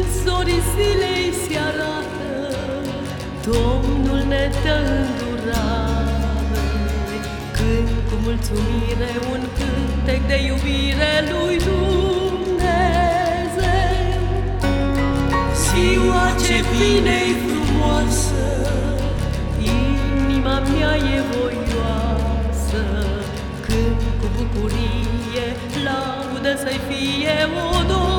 când zorii zilei se arată, Domnul ne dă. Când cu mulțumire un cântec de iubire lui Dumnezeu. Ziua ce vine e frumoasă, inima mea e voioasă, când cu bucurie laudă să-i fie o doar.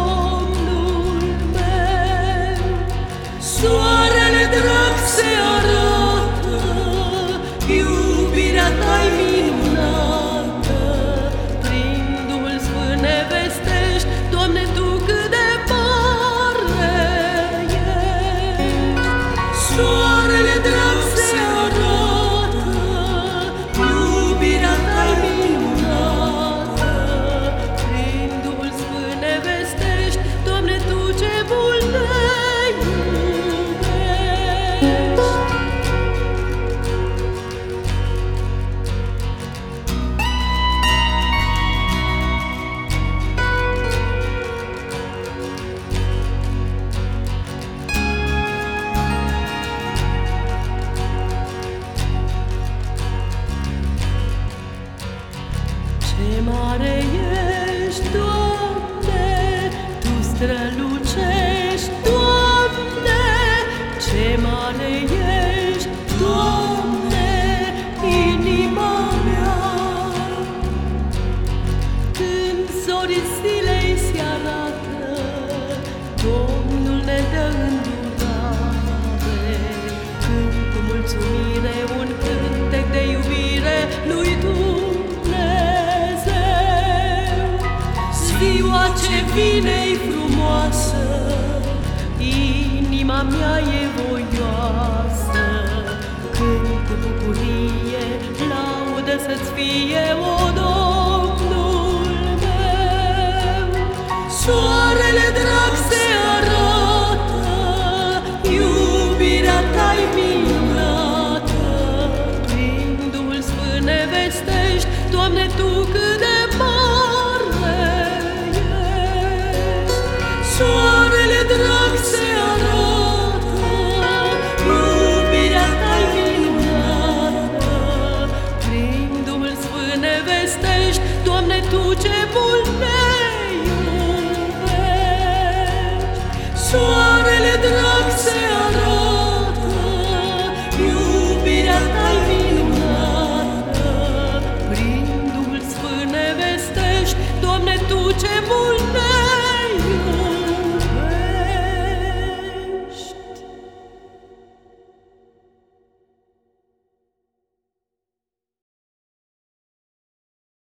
Ce mare ești, Doamne, Tu strălucești, Doamne, Ce mare ești, Doamne, inima mea. Când zorii zilei se arată, Domnul Ziua ce vine-i frumoasă Inima mea e voioasă. Când cu bucurie laudă să-ți fie o Domnul meu Soarele drag se arată Iubirea ta-i minunată. Prin Duhul Sfânt ne vestești Doamne, Tu cât Doamne, Tu ce mult